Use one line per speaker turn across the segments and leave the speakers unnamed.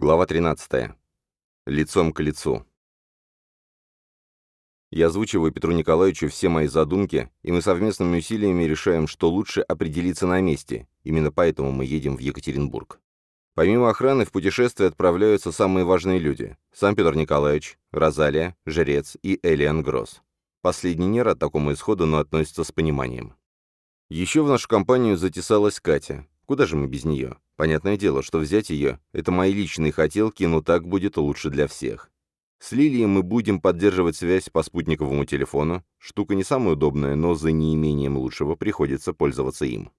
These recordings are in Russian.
Глава 13. Лицом к лицу. Я озвучиваю Петру Николаевичу все мои задумки, и мы совместными усилиями решаем, что лучше определиться на месте. Именно поэтому мы едем в Екатеринбург. Помимо охраны, в путешествие отправляются самые важные люди. Сам Петр Николаевич, Розалия, Жрец и Элиан Гросс. Последний не рад такому исходу, но относится с пониманием. Еще в нашу компанию затесалась Катя. Куда же мы без нее? Понятное дело, что взять ее — это мои личные хотелки, но так будет лучше для всех. С Лилией мы будем поддерживать связь по спутниковому телефону. Штука не самая удобная, но за неимением лучшего приходится пользоваться им.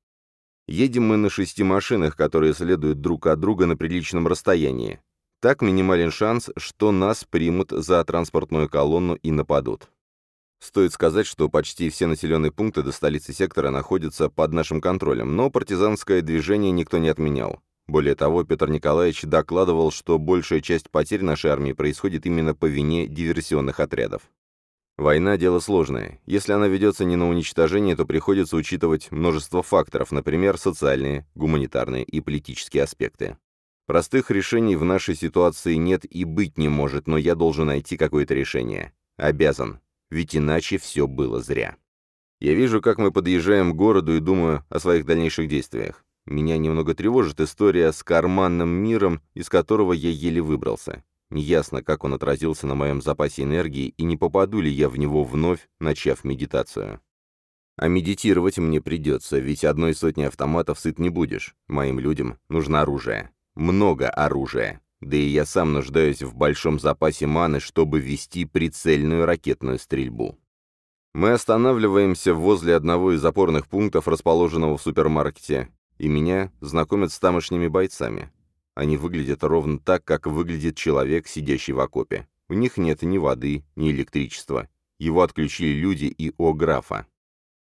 Едем мы на шести машинах, которые следуют друг от друга на приличном расстоянии. Так минимален шанс, что нас примут за транспортную колонну и нападут. Стоит сказать, что почти все населенные пункты до столицы сектора находятся под нашим контролем, но партизанское движение никто не отменял. Более того, Петр Николаевич докладывал, что большая часть потерь нашей армии происходит именно по вине диверсионных отрядов. Война – дело сложное. Если она ведется не на уничтожение, то приходится учитывать множество факторов, например, социальные, гуманитарные и политические аспекты. Простых решений в нашей ситуации нет и быть не может, но я должен найти какое-то решение. Обязан ведь иначе все было зря. Я вижу, как мы подъезжаем к городу и думаю о своих дальнейших действиях. Меня немного тревожит история с карманным миром, из которого я еле выбрался. Неясно, как он отразился на моем запасе энергии и не попаду ли я в него вновь, начав медитацию. А медитировать мне придется, ведь одной сотни автоматов сыт не будешь. Моим людям нужно оружие. Много оружия. Да и я сам нуждаюсь в большом запасе маны, чтобы вести прицельную ракетную стрельбу. Мы останавливаемся возле одного из опорных пунктов, расположенного в супермаркете, и меня знакомят с тамошними бойцами. Они выглядят ровно так, как выглядит человек, сидящий в окопе. У них нет ни воды, ни электричества. Его отключили люди и О графа.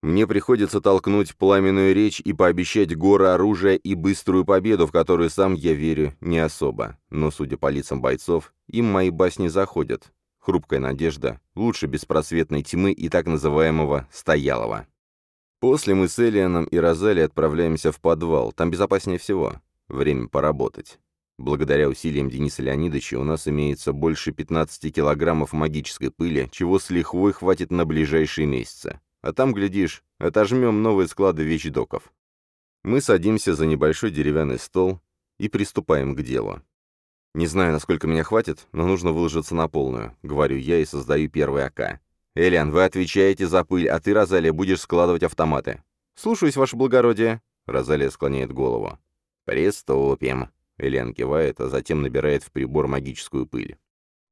Мне приходится толкнуть пламенную речь и пообещать горы оружия и быструю победу, в которую сам я верю не особо. Но, судя по лицам бойцов, им мои басни заходят. Хрупкая надежда лучше беспросветной тьмы и так называемого «стоялого». После мы с Элианом и Розали отправляемся в подвал, там безопаснее всего. Время поработать. Благодаря усилиям Дениса Леонидовича у нас имеется больше 15 килограммов магической пыли, чего с лихвой хватит на ближайшие месяцы. А там, глядишь, отожмем новые склады вещдоков. Мы садимся за небольшой деревянный стол и приступаем к делу. Не знаю, насколько меня хватит, но нужно выложиться на полную, говорю я и создаю первый АК. Элиан, вы отвечаете за пыль, а ты, Розалия, будешь складывать автоматы. Слушаюсь, ваше благородие. Розалия склоняет голову. Приступим. Элиан кивает, а затем набирает в прибор магическую пыль.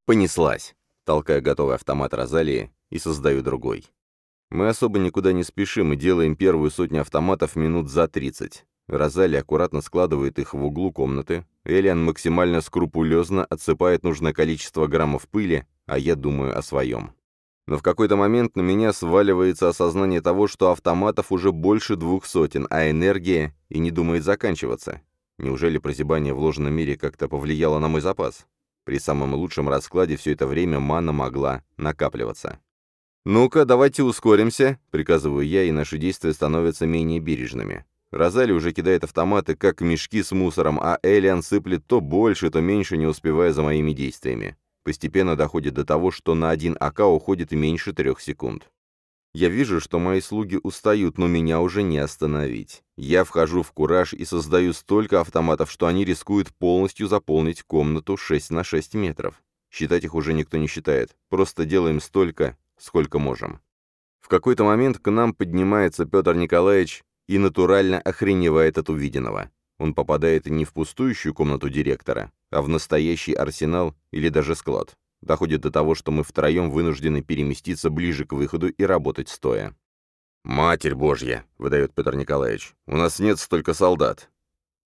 Понеслась. Толкаю готовый автомат Розалии и создаю другой. Мы особо никуда не спешим и делаем первую сотню автоматов минут за 30. Розали аккуратно складывает их в углу комнаты, Элиан максимально скрупулезно отсыпает нужное количество граммов пыли, а я думаю о своем. Но в какой-то момент на меня сваливается осознание того, что автоматов уже больше двух сотен, а энергия и не думает заканчиваться. Неужели прозябание в ложном мире как-то повлияло на мой запас? При самом лучшем раскладе все это время мана могла накапливаться. «Ну-ка, давайте ускоримся», — приказываю я, и наши действия становятся менее бережными. Розали уже кидает автоматы, как мешки с мусором, а Элиан сыплет то больше, то меньше, не успевая за моими действиями. Постепенно доходит до того, что на один АК уходит меньше трех секунд. Я вижу, что мои слуги устают, но меня уже не остановить. Я вхожу в кураж и создаю столько автоматов, что они рискуют полностью заполнить комнату 6 на 6 метров. Считать их уже никто не считает. Просто делаем столько, сколько можем. В какой-то момент к нам поднимается Петр Николаевич и натурально охреневает от увиденного. Он попадает не в пустующую комнату директора, а в настоящий арсенал или даже склад. Доходит до того, что мы втроем вынуждены переместиться ближе к выходу и работать стоя. «Матерь Божья!» — выдает Петр Николаевич. «У нас нет столько солдат».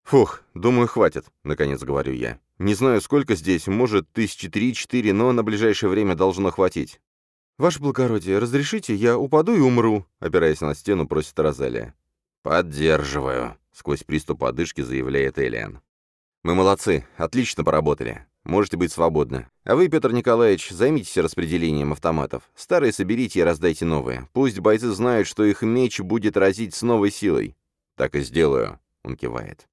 «Фух, думаю, хватит», — наконец говорю я. «Не знаю, сколько здесь, может, тысячи три-четыре, но на ближайшее время должно хватить. «Ваше благородие, разрешите, я упаду и умру», — опираясь на стену, просит Розалия. «Поддерживаю», — сквозь приступ одышки заявляет Элиан. «Мы молодцы, отлично поработали. Можете быть свободны. А вы, Петр Николаевич, займитесь распределением автоматов. Старые соберите и раздайте новые. Пусть бойцы знают, что их меч будет разить с новой силой». «Так и сделаю», — он кивает.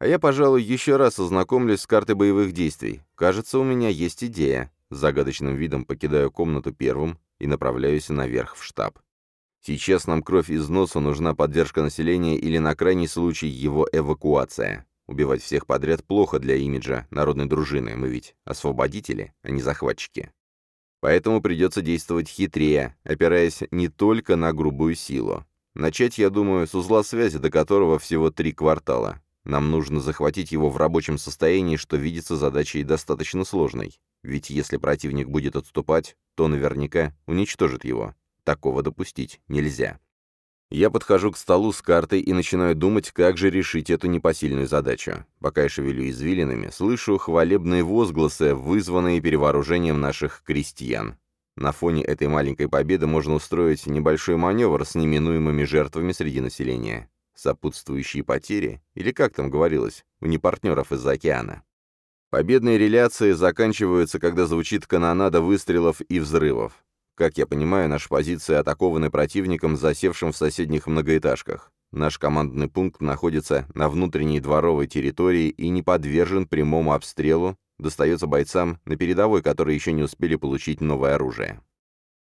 А я, пожалуй, еще раз ознакомлюсь с картой боевых действий. Кажется, у меня есть идея. С загадочным видом покидаю комнату первым и направляюсь наверх в штаб. Сейчас нам кровь из носа, нужна поддержка населения или на крайний случай его эвакуация. Убивать всех подряд плохо для имиджа народной дружины, мы ведь освободители, а не захватчики. Поэтому придется действовать хитрее, опираясь не только на грубую силу. Начать, я думаю, с узла связи, до которого всего три квартала. Нам нужно захватить его в рабочем состоянии, что видится задачей достаточно сложной. Ведь если противник будет отступать, то наверняка уничтожит его. Такого допустить нельзя. Я подхожу к столу с картой и начинаю думать, как же решить эту непосильную задачу. Пока я шевелю извилинами, слышу хвалебные возгласы, вызванные перевооружением наших крестьян. На фоне этой маленькой победы можно устроить небольшой маневр с неминуемыми жертвами среди населения. Сопутствующие потери, или как там говорилось, у непартнеров из-за океана. Победные реляции заканчиваются, когда звучит канонада выстрелов и взрывов. Как я понимаю, наши позиции атакованы противником, засевшим в соседних многоэтажках. Наш командный пункт находится на внутренней дворовой территории и не подвержен прямому обстрелу, достается бойцам на передовой, которые еще не успели получить новое оружие.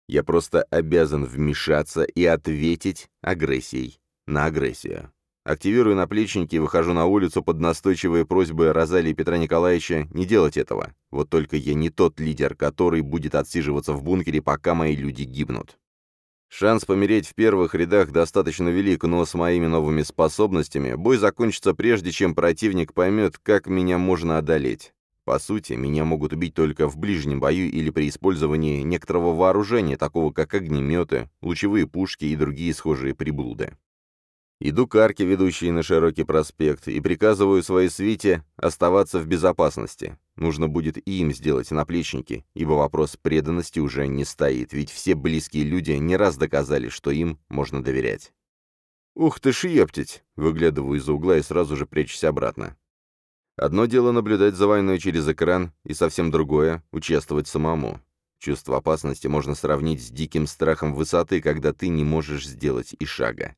Я просто обязан вмешаться и ответить агрессией на агрессию. Активирую наплечники и выхожу на улицу под настойчивые просьбы Розалии Петра Николаевича не делать этого. Вот только я не тот лидер, который будет отсиживаться в бункере, пока мои люди гибнут. Шанс помереть в первых рядах достаточно велик, но с моими новыми способностями бой закончится прежде, чем противник поймет, как меня можно одолеть. По сути, меня могут убить только в ближнем бою или при использовании некоторого вооружения, такого как огнеметы, лучевые пушки и другие схожие приблуды. Иду к арке, ведущей на широкий проспект, и приказываю своей свите оставаться в безопасности. Нужно будет и им сделать наплечники, ибо вопрос преданности уже не стоит, ведь все близкие люди не раз доказали, что им можно доверять. «Ух ты ж ептить!» — выглядываю из-за угла и сразу же прячусь обратно. Одно дело наблюдать за войной через экран, и совсем другое — участвовать самому. Чувство опасности можно сравнить с диким страхом высоты, когда ты не можешь сделать и шага.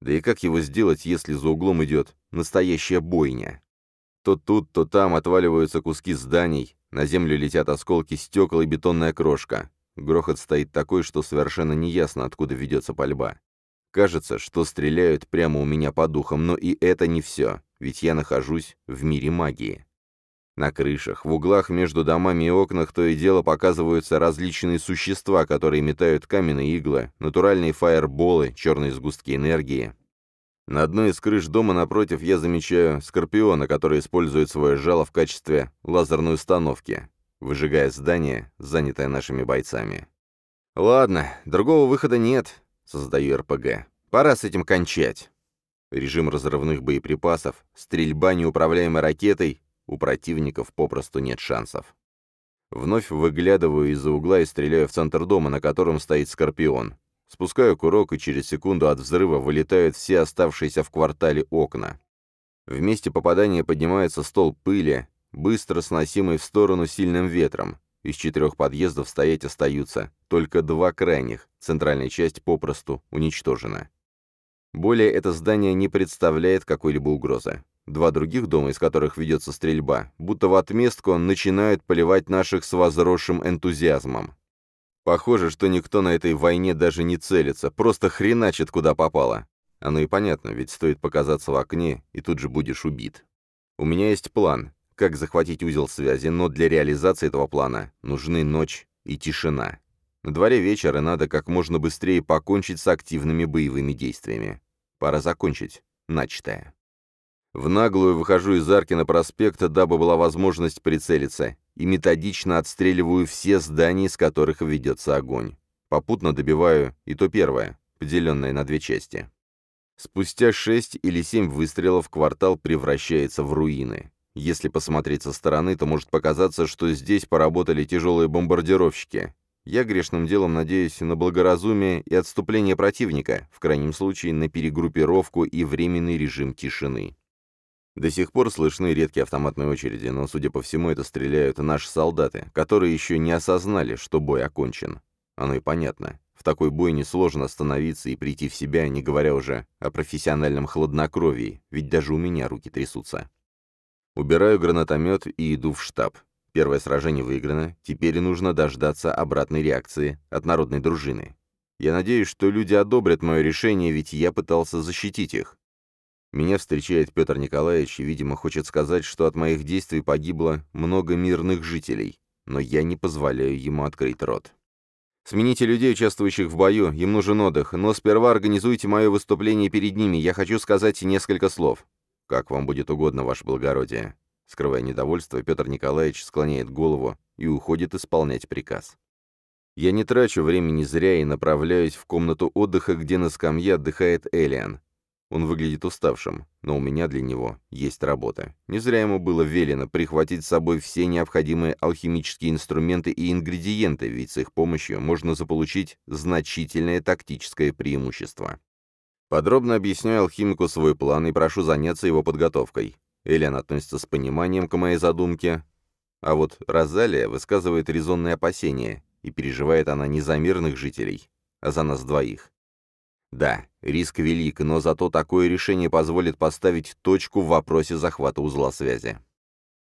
Да и как его сделать, если за углом идет настоящая бойня? То тут, то там отваливаются куски зданий, на землю летят осколки стекол и бетонная крошка. Грохот стоит такой, что совершенно неясно, откуда ведется пальба. Кажется, что стреляют прямо у меня по духам, но и это не все, ведь я нахожусь в мире магии. На крышах, в углах между домами и окнах то и дело показываются различные существа, которые метают каменные иглы, натуральные фаерболы, черные сгустки энергии. На одной из крыш дома напротив я замечаю скорпиона, который использует свое жало в качестве лазерной установки, выжигая здание, занятое нашими бойцами. «Ладно, другого выхода нет», — создаю РПГ. «Пора с этим кончать». Режим разрывных боеприпасов, стрельба неуправляемой ракетой у противников попросту нет шансов. Вновь выглядываю из-за угла и стреляю в центр дома, на котором стоит Скорпион. Спускаю курок, и через секунду от взрыва вылетают все оставшиеся в квартале окна. В месте попадания поднимается стол пыли, быстро сносимый в сторону сильным ветром. Из четырех подъездов стоять остаются только два крайних, центральная часть попросту уничтожена. Более это здание не представляет какой-либо угрозы. Два других дома, из которых ведется стрельба, будто в отместку начинают поливать наших с возросшим энтузиазмом. Похоже, что никто на этой войне даже не целится, просто хреначит куда попало. Оно и понятно, ведь стоит показаться в окне, и тут же будешь убит. У меня есть план, как захватить узел связи, но для реализации этого плана нужны ночь и тишина. На дворе вечер, и надо как можно быстрее покончить с активными боевыми действиями. Пора закончить начатое. В наглую выхожу из арки на проспект, дабы была возможность прицелиться, и методично отстреливаю все здания, из которых ведется огонь. Попутно добиваю и то первое, поделенное на две части. Спустя шесть или семь выстрелов квартал превращается в руины. Если посмотреть со стороны, то может показаться, что здесь поработали тяжелые бомбардировщики. Я грешным делом надеюсь на благоразумие и отступление противника, в крайнем случае на перегруппировку и временный режим тишины. До сих пор слышны редкие автоматные очереди, но, судя по всему, это стреляют наши солдаты, которые еще не осознали, что бой окончен. Оно и понятно. В такой бой несложно остановиться и прийти в себя, не говоря уже о профессиональном хладнокровии, ведь даже у меня руки трясутся. Убираю гранатомет и иду в штаб. Первое сражение выиграно, теперь нужно дождаться обратной реакции от народной дружины. Я надеюсь, что люди одобрят мое решение, ведь я пытался защитить их. Меня встречает Петр Николаевич и, видимо, хочет сказать, что от моих действий погибло много мирных жителей, но я не позволяю ему открыть рот. Смените людей, участвующих в бою, им нужен отдых, но сперва организуйте мое выступление перед ними, я хочу сказать несколько слов. Как вам будет угодно, ваше благородие. Скрывая недовольство, Петр Николаевич склоняет голову и уходит исполнять приказ. Я не трачу времени зря и направляюсь в комнату отдыха, где на скамье отдыхает Элиан. Он выглядит уставшим, но у меня для него есть работа. Не зря ему было велено прихватить с собой все необходимые алхимические инструменты и ингредиенты, ведь с их помощью можно заполучить значительное тактическое преимущество. Подробно объясняю алхимику свой план и прошу заняться его подготовкой. Элиан относится с пониманием к моей задумке, а вот Розалия высказывает резонные опасения, и переживает она не за мирных жителей, а за нас двоих. Да, риск велик, но зато такое решение позволит поставить точку в вопросе захвата узла связи.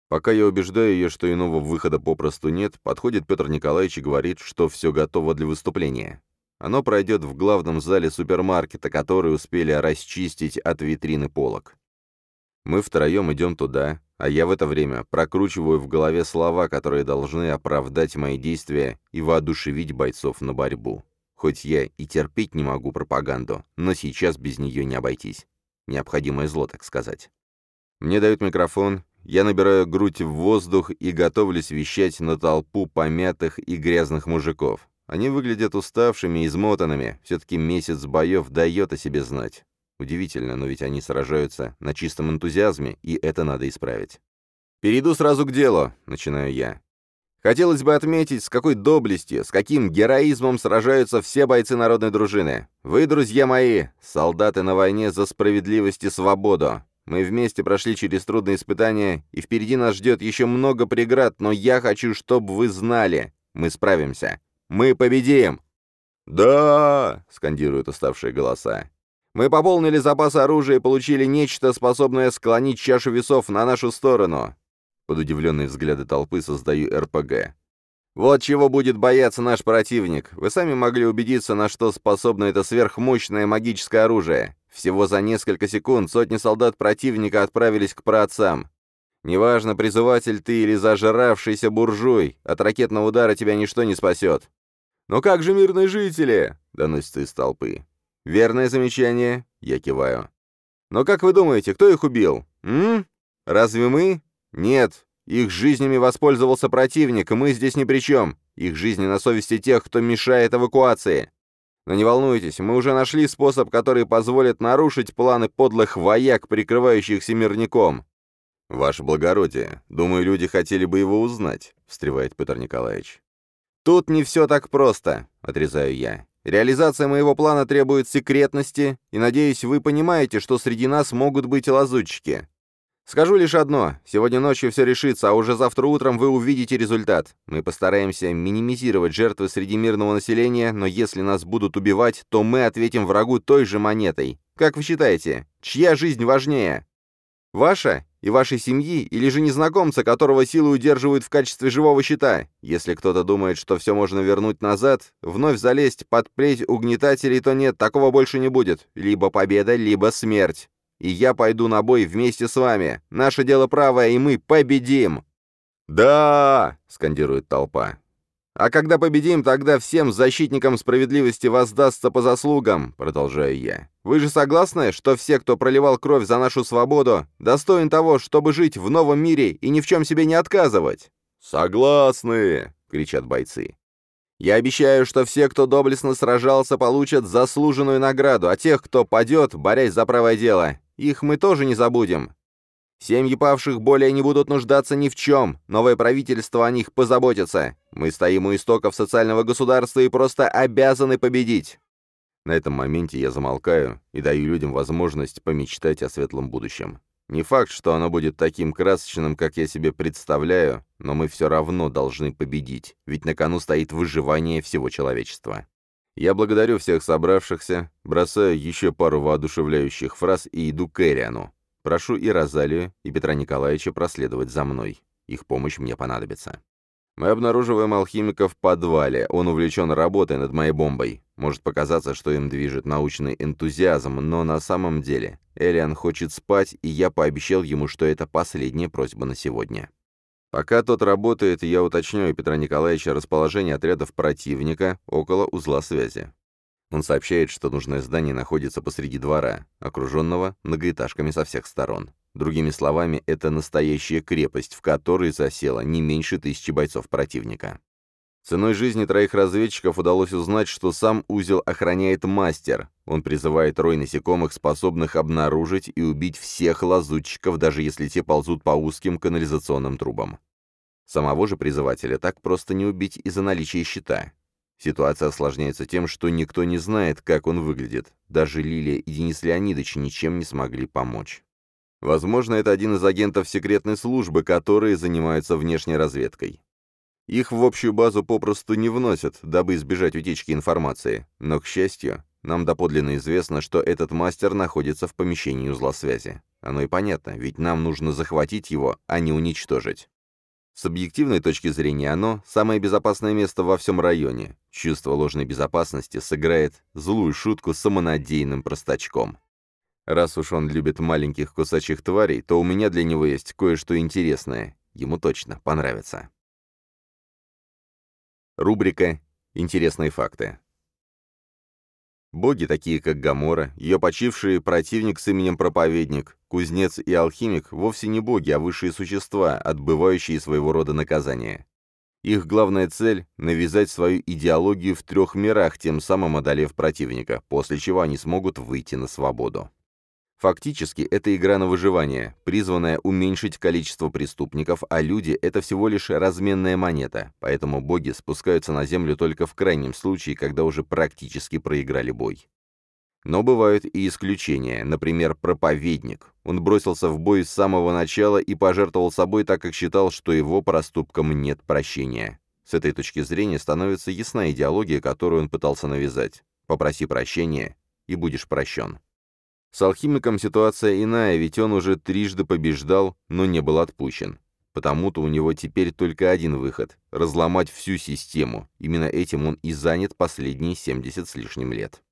Пока я убеждаю ее, что иного выхода попросту нет, подходит Петр Николаевич и говорит, что все готово для выступления. Оно пройдет в главном зале супермаркета, который успели расчистить от витрины полок. Мы втроем идем туда, а я в это время прокручиваю в голове слова, которые должны оправдать мои действия и воодушевить бойцов на борьбу. Хоть я и терпеть не могу пропаганду, но сейчас без нее не обойтись. Необходимое зло, так сказать. Мне дают микрофон, я набираю грудь в воздух и готовлюсь вещать на толпу помятых и грязных мужиков. Они выглядят уставшими, измотанными, все-таки месяц боев дает о себе знать. Удивительно, но ведь они сражаются на чистом энтузиазме, и это надо исправить. «Перейду сразу к делу», — начинаю я. Хотелось бы отметить, с какой доблестью, с каким героизмом сражаются все бойцы народной дружины. Вы, друзья мои, солдаты на войне за справедливость и свободу. Мы вместе прошли через трудные испытания, и впереди нас ждет еще много преград, но я хочу, чтобы вы знали, мы справимся. Мы победим!» «Да!» — скандируют уставшие голоса. Мы пополнили запас оружия и получили нечто, способное склонить чашу весов на нашу сторону. Под удивленные взгляды толпы создаю РПГ. Вот чего будет бояться наш противник. Вы сами могли убедиться, на что способно это сверхмощное магическое оружие. Всего за несколько секунд сотни солдат противника отправились к праотцам. Неважно, призыватель ты или зажравшийся буржуй, от ракетного удара тебя ничто не спасет. «Но как же мирные жители?» — доносится из толпы. «Верное замечание», — я киваю. «Но как вы думаете, кто их убил? М? Разве мы? Нет, их жизнями воспользовался противник, и мы здесь ни при чем. Их жизни на совести тех, кто мешает эвакуации. Но не волнуйтесь, мы уже нашли способ, который позволит нарушить планы подлых вояк, прикрывающихся мирником». «Ваше благородие, думаю, люди хотели бы его узнать», — встревает Петр Николаевич. «Тут не все так просто», — отрезаю я. Реализация моего плана требует секретности, и, надеюсь, вы понимаете, что среди нас могут быть лазутчики. Скажу лишь одно. Сегодня ночью все решится, а уже завтра утром вы увидите результат. Мы постараемся минимизировать жертвы среди мирного населения, но если нас будут убивать, то мы ответим врагу той же монетой. Как вы считаете, чья жизнь важнее? Ваша и вашей семьи, или же незнакомца, которого силы удерживают в качестве живого щита. Если кто-то думает, что все можно вернуть назад, вновь залезть под плеть угнетателей, то нет, такого больше не будет. Либо победа, либо смерть. И я пойду на бой вместе с вами. Наше дело правое, и мы победим!» «Да!» — скандирует толпа. «А когда победим, тогда всем защитникам справедливости воздастся по заслугам», — продолжаю я. «Вы же согласны, что все, кто проливал кровь за нашу свободу, достоин того, чтобы жить в новом мире и ни в чем себе не отказывать?» «Согласны!» — кричат бойцы. «Я обещаю, что все, кто доблестно сражался, получат заслуженную награду, а тех, кто падет, борясь за правое дело, их мы тоже не забудем. Семьи павших более не будут нуждаться ни в чем. Новое правительство о них позаботится. Мы стоим у истоков социального государства и просто обязаны победить. На этом моменте я замолкаю и даю людям возможность помечтать о светлом будущем. Не факт, что оно будет таким красочным, как я себе представляю, но мы все равно должны победить, ведь на кону стоит выживание всего человечества. Я благодарю всех собравшихся, бросаю еще пару воодушевляющих фраз и иду к Эриану. Прошу и Розалию, и Петра Николаевича проследовать за мной. Их помощь мне понадобится. Мы обнаруживаем алхимика в подвале. Он увлечен работой над моей бомбой. Может показаться, что им движет научный энтузиазм, но на самом деле Элиан хочет спать, и я пообещал ему, что это последняя просьба на сегодня. Пока тот работает, я уточню у Петра Николаевича расположение отрядов противника около узла связи. Он сообщает, что нужное здание находится посреди двора, окруженного многоэтажками со всех сторон. Другими словами, это настоящая крепость, в которой засело не меньше тысячи бойцов противника. Ценой жизни троих разведчиков удалось узнать, что сам узел охраняет мастер. Он призывает рой насекомых, способных обнаружить и убить всех лазутчиков, даже если те ползут по узким канализационным трубам. Самого же призывателя так просто не убить из-за наличия щита. Ситуация осложняется тем, что никто не знает, как он выглядит. Даже Лилия и Денис Леонидович ничем не смогли помочь. Возможно, это один из агентов секретной службы, которые занимаются внешней разведкой. Их в общую базу попросту не вносят, дабы избежать утечки информации. Но, к счастью, нам доподлинно известно, что этот мастер находится в помещении узла связи. Оно и понятно, ведь нам нужно захватить его, а не уничтожить. С объективной точки зрения оно – самое безопасное место во всем районе. Чувство ложной безопасности сыграет злую шутку с самонадеянным простачком. Раз уж он любит маленьких кусачих тварей, то у меня для него есть кое-что интересное. Ему точно понравится. Рубрика «Интересные факты». Боги, такие как Гамора, ее почивший противник с именем Проповедник, кузнец и алхимик, вовсе не боги, а высшие существа, отбывающие своего рода наказания. Их главная цель — навязать свою идеологию в трех мирах, тем самым одолев противника, после чего они смогут выйти на свободу. Фактически, это игра на выживание, призванная уменьшить количество преступников, а люди — это всего лишь разменная монета, поэтому боги спускаются на землю только в крайнем случае, когда уже практически проиграли бой. Но бывают и исключения, например, проповедник. Он бросился в бой с самого начала и пожертвовал собой, так как считал, что его проступкам нет прощения. С этой точки зрения становится ясна идеология, которую он пытался навязать. Попроси прощения, и будешь прощен. С алхимиком ситуация иная, ведь он уже трижды побеждал, но не был отпущен. Потому-то у него теперь только один выход — разломать всю систему. Именно этим он и занят последние 70 с лишним лет.